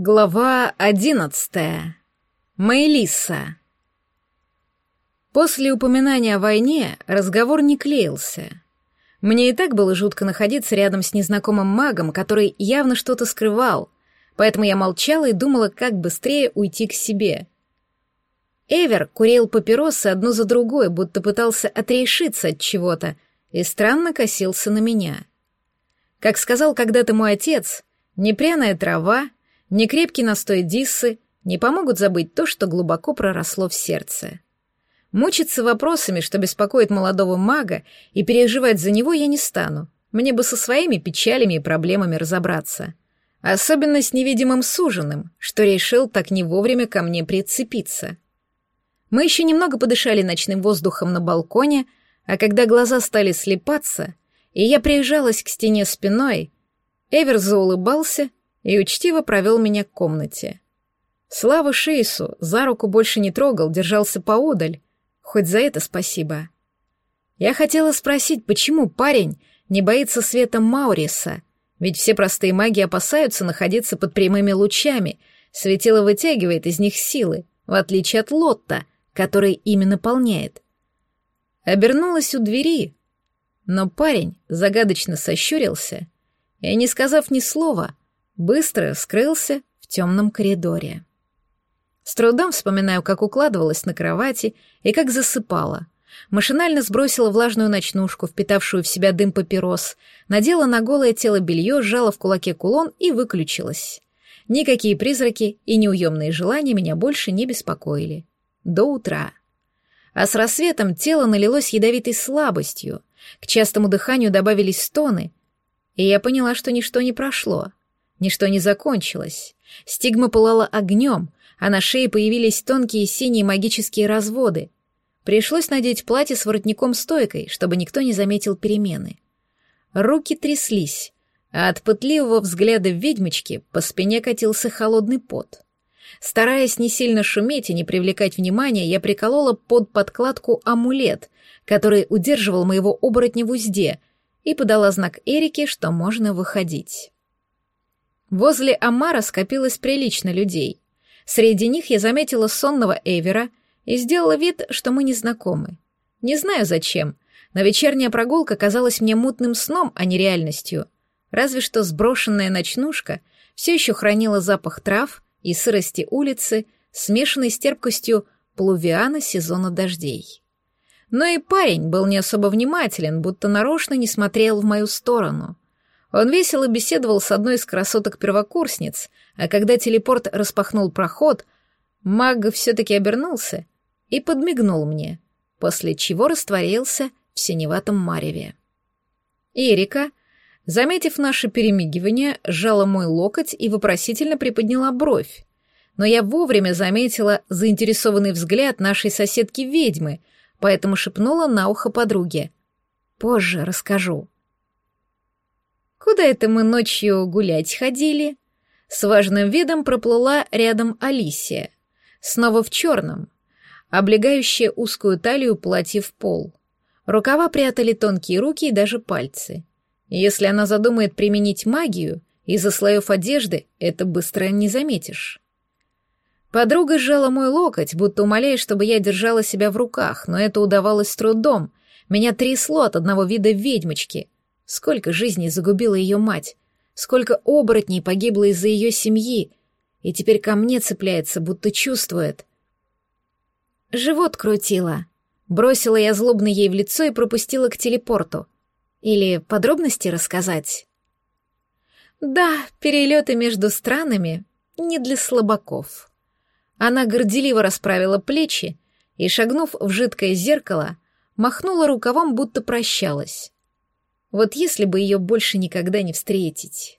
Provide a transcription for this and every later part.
Глава одиннадцатая. Мэйлиса. После упоминания о войне разговор не клеился. Мне и так было жутко находиться рядом с незнакомым магом, который явно что-то скрывал, поэтому я молчала и думала, как быстрее уйти к себе. Эвер курил папиросы одну за другой, будто пытался отрешиться от чего-то, и странно косился на меня. Как сказал когда-то мой отец, непряная трава — Некрепкий настой Диссы не помогут забыть то, что глубоко проросло в сердце. Мучиться вопросами, что беспокоит молодого мага, и переживать за него я не стану. Мне бы со своими печалями и проблемами разобраться. Особенно с невидимым суженым, что решил так не вовремя ко мне прицепиться. Мы еще немного подышали ночным воздухом на балконе, а когда глаза стали слепаться, и я прижалась к стене спиной, Эвер заулыбался и учтиво провел меня к комнате. Слава Шейсу за руку больше не трогал, держался поодаль. Хоть за это спасибо. Я хотела спросить, почему парень не боится света Мауриса, ведь все простые маги опасаются находиться под прямыми лучами, светило вытягивает из них силы, в отличие от Лотта, который ими наполняет. Обернулась у двери, но парень загадочно сощурился и, не сказав ни слова, быстро скрылся в темном коридоре. С трудом вспоминаю, как укладывалась на кровати и как засыпала. Машинально сбросила влажную ночнушку, впитавшую в себя дым папирос, надела на голое тело белье, сжала в кулаке кулон и выключилась. Никакие призраки и неуемные желания меня больше не беспокоили. До утра. А с рассветом тело налилось ядовитой слабостью, к частому дыханию добавились стоны, и я поняла, что ничто не прошло — Ничто не закончилось. Стигма пылала огнем, а на шее появились тонкие синие магические разводы. Пришлось надеть платье с воротником-стойкой, чтобы никто не заметил перемены. Руки тряслись, а от пытливого взгляда ведьмочки по спине катился холодный пот. Стараясь не сильно шуметь и не привлекать внимания, я приколола под подкладку амулет, который удерживал моего оборотня в узде, и подала знак Эрике, что можно выходить. Возле Амара скопилось прилично людей. Среди них я заметила сонного Эвера и сделала вид, что мы не знакомы. Не знаю зачем, но вечерняя прогулка казалась мне мутным сном, а не реальностью. Разве что сброшенная ночнушка все еще хранила запах трав и сырости улицы, смешанной с терпкостью плувиана сезона дождей. Но и парень был не особо внимателен, будто нарочно не смотрел в мою сторону — он весело беседовал с одной из красоток-первокурсниц, а когда телепорт распахнул проход, маг все-таки обернулся и подмигнул мне, после чего растворился в синеватом мареве. Эрика, заметив наше перемигивание, сжала мой локоть и вопросительно приподняла бровь, но я вовремя заметила заинтересованный взгляд нашей соседки-ведьмы, поэтому шепнула на ухо подруге. «Позже расскажу». Куда это мы ночью гулять ходили? С важным видом проплыла рядом Алисия. Снова в черном, облегающее узкую талию платье в пол. Рукава прятали тонкие руки и даже пальцы. Если она задумает применить магию, из-за слоев одежды это быстро не заметишь. Подруга сжала мой локоть, будто умоляя, чтобы я держала себя в руках, но это удавалось с трудом. Меня трясло от одного вида ведьмочки — Сколько жизней загубила ее мать, сколько оборотней погибло из-за ее семьи, и теперь ко мне цепляется, будто чувствует. Живот крутила. Бросила я злобно ей в лицо и пропустила к телепорту. Или подробности рассказать? Да, перелеты между странами не для слабаков. Она горделиво расправила плечи и, шагнув в жидкое зеркало, махнула рукавом, будто прощалась. Вот если бы ее больше никогда не встретить.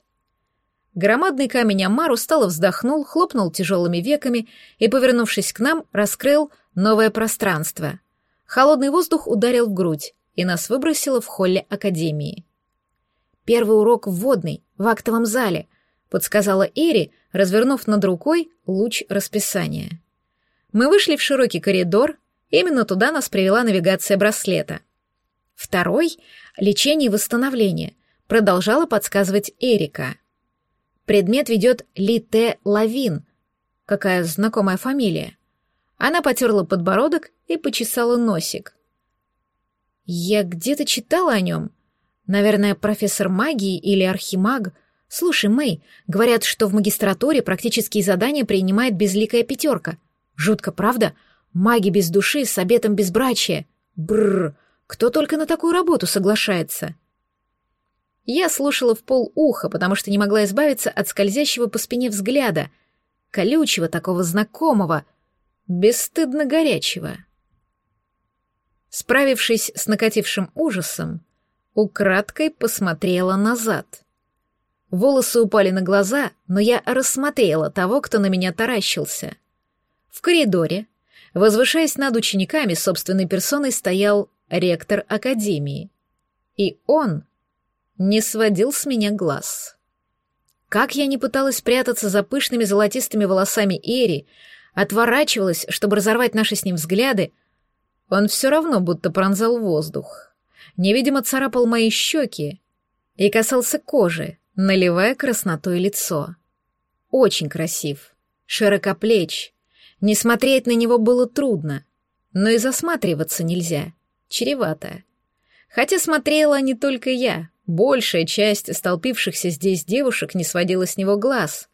Громадный камень Амар устало вздохнул, хлопнул тяжелыми веками и, повернувшись к нам, раскрыл новое пространство. Холодный воздух ударил в грудь, и нас выбросило в холле Академии. «Первый урок в водной, в актовом зале», — подсказала Эри, развернув над рукой луч расписания. Мы вышли в широкий коридор, именно туда нас привела навигация браслета — Второй — лечение и восстановление, продолжала подсказывать Эрика. Предмет ведет Лите Лавин. Какая знакомая фамилия. Она потерла подбородок и почесала носик. Я где-то читала о нем. Наверное, профессор магии или архимаг. Слушай, Мэй, говорят, что в магистратуре практические задания принимает безликая пятерка. Жутко, правда? Маги без души с обетом безбрачия. Бррр, кто только на такую работу соглашается? Я слушала в пол уха, потому что не могла избавиться от скользящего по спине взгляда, колючего такого знакомого, бесстыдно горячего. Справившись с накатившим ужасом, украдкой посмотрела назад. Волосы упали на глаза, но я рассмотрела того, кто на меня таращился. В коридоре, возвышаясь над учениками, собственной персоной стоял ректор академии. И он не сводил с меня глаз. Как я не пыталась прятаться за пышными золотистыми волосами Эри, отворачивалась, чтобы разорвать наши с ним взгляды, он все равно будто пронзал воздух. Невидимо царапал мои щеки и касался кожи, наливая краснотой лицо. Очень красив, широкоплеч. Не смотреть на него было трудно, но и засматриваться нельзя, чревато. Хотя смотрела не только я, большая часть столпившихся здесь девушек не сводила с него глаз.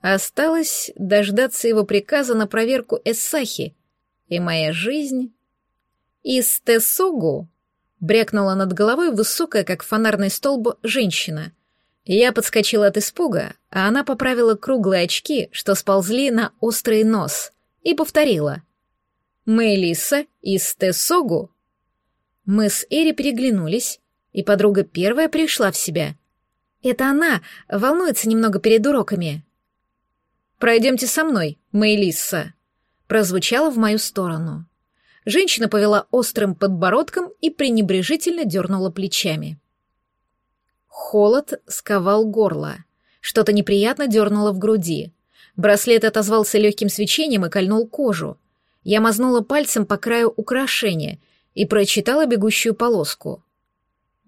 Осталось дождаться его приказа на проверку Эссахи, и моя жизнь из Тесогу брякнула над головой высокая, как фонарный столб, женщина. Я подскочила от испуга, а она поправила круглые очки, что сползли на острый нос, и повторила. «Мэйлиса из Тесогу?» Мы с Эри переглянулись, и подруга первая пришла в себя. «Это она, волнуется немного перед уроками». «Пройдемте со мной, Мэйлисса», прозвучало в мою сторону. Женщина повела острым подбородком и пренебрежительно дернула плечами. Холод сковал горло. Что-то неприятно дернуло в груди. Браслет отозвался легким свечением и кольнул кожу. Я мазнула пальцем по краю украшения и прочитала бегущую полоску.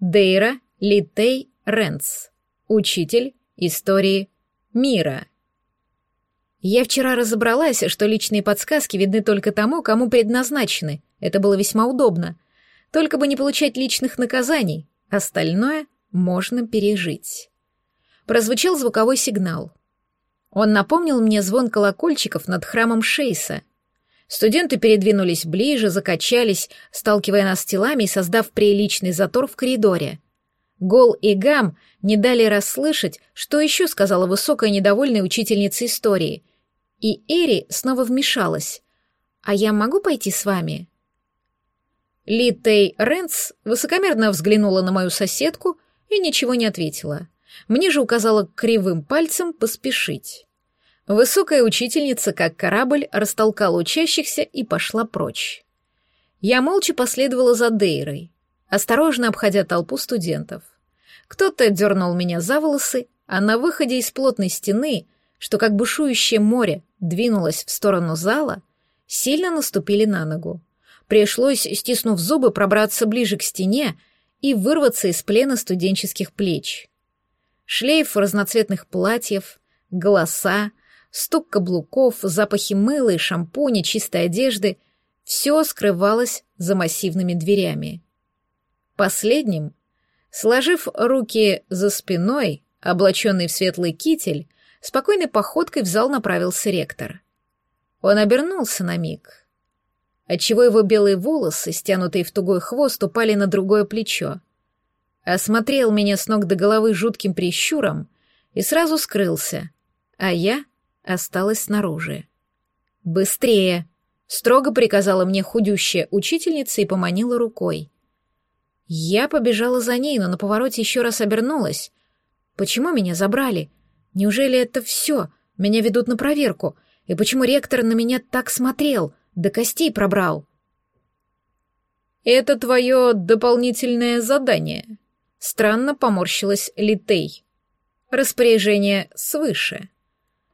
Дейра Литей Ренц. Учитель истории мира. Я вчера разобралась, что личные подсказки видны только тому, кому предназначены. Это было весьма удобно. Только бы не получать личных наказаний. Остальное можно пережить. Прозвучал звуковой сигнал. Он напомнил мне звон колокольчиков над храмом Шейса. Студенты передвинулись ближе, закачались, сталкивая нас телами и создав приличный затор в коридоре. Гол и Гам не дали расслышать, что еще сказала высокая недовольная учительница истории, и Эри снова вмешалась. «А я могу пойти с вами?» Ли Тей Ренц высокомерно взглянула на мою соседку и ничего не ответила. Мне же указала кривым пальцем поспешить. Высокая учительница, как корабль, растолкала учащихся и пошла прочь. Я молча последовала за Дейрой, осторожно обходя толпу студентов. Кто-то дернул меня за волосы, а на выходе из плотной стены — что как бушующее море двинулось в сторону зала, сильно наступили на ногу. Пришлось, стиснув зубы, пробраться ближе к стене и вырваться из плена студенческих плеч. Шлейф разноцветных платьев, голоса, стук каблуков, запахи мыла и шампуня, чистой одежды — все скрывалось за массивными дверями. Последним, сложив руки за спиной, облаченный в светлый китель, спокойной походкой в зал направился ректор. Он обернулся на миг, отчего его белые волосы, стянутые в тугой хвост, упали на другое плечо. Осмотрел меня с ног до головы жутким прищуром и сразу скрылся, а я осталась снаружи. «Быстрее!» — строго приказала мне худющая учительница и поманила рукой. Я побежала за ней, но на повороте еще раз обернулась. Почему меня забрали? Неужели это все? Меня ведут на проверку. И почему ректор на меня так смотрел, до костей пробрал? Это твое дополнительное задание. Странно поморщилась Литей. Распоряжение свыше.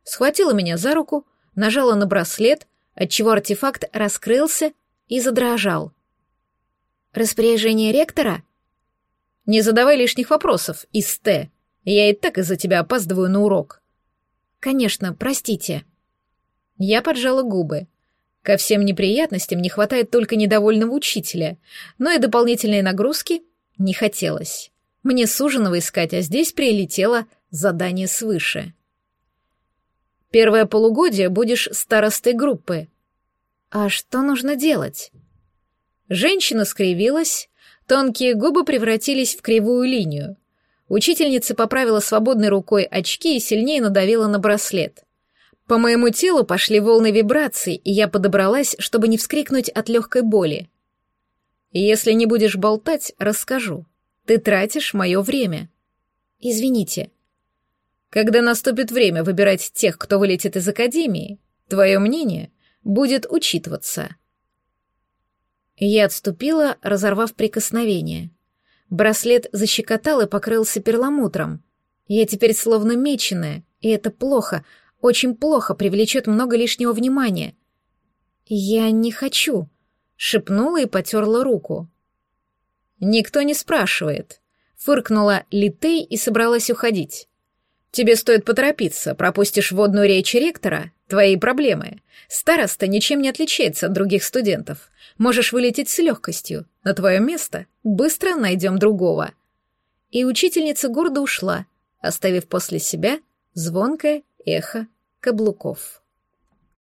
Схватила меня за руку, нажала на браслет, отчего артефакт раскрылся и задрожал. Распоряжение ректора? Не задавай лишних вопросов, Исте. Я и так из-за тебя опаздываю на урок». «Конечно, простите». Я поджала губы. Ко всем неприятностям не хватает только недовольного учителя, но и дополнительной нагрузки не хотелось. Мне суженого искать, а здесь прилетело задание свыше. Первое полугодие будешь старостой группы. А что нужно делать? Женщина скривилась, тонкие губы превратились в кривую линию. Учительница поправила свободной рукой очки и сильнее надавила на браслет. По моему телу пошли волны вибраций, и я подобралась, чтобы не вскрикнуть от легкой боли. «Если не будешь болтать, расскажу. Ты тратишь мое время». «Извините». «Когда наступит время выбирать тех, кто вылетит из Академии, твое мнение будет учитываться». Я отступила, разорвав прикосновение. Браслет защекотал и покрылся перламутром. Я теперь словно меченая, и это плохо, очень плохо, привлечет много лишнего внимания. «Я не хочу», — шепнула и потерла руку. «Никто не спрашивает», — фыркнула Литей и собралась уходить. «Тебе стоит поторопиться, пропустишь водную речь ректора, твои проблемы. Староста ничем не отличается от других студентов. Можешь вылететь с легкостью. На твое место быстро найдем другого». И учительница гордо ушла, оставив после себя звонкое эхо каблуков.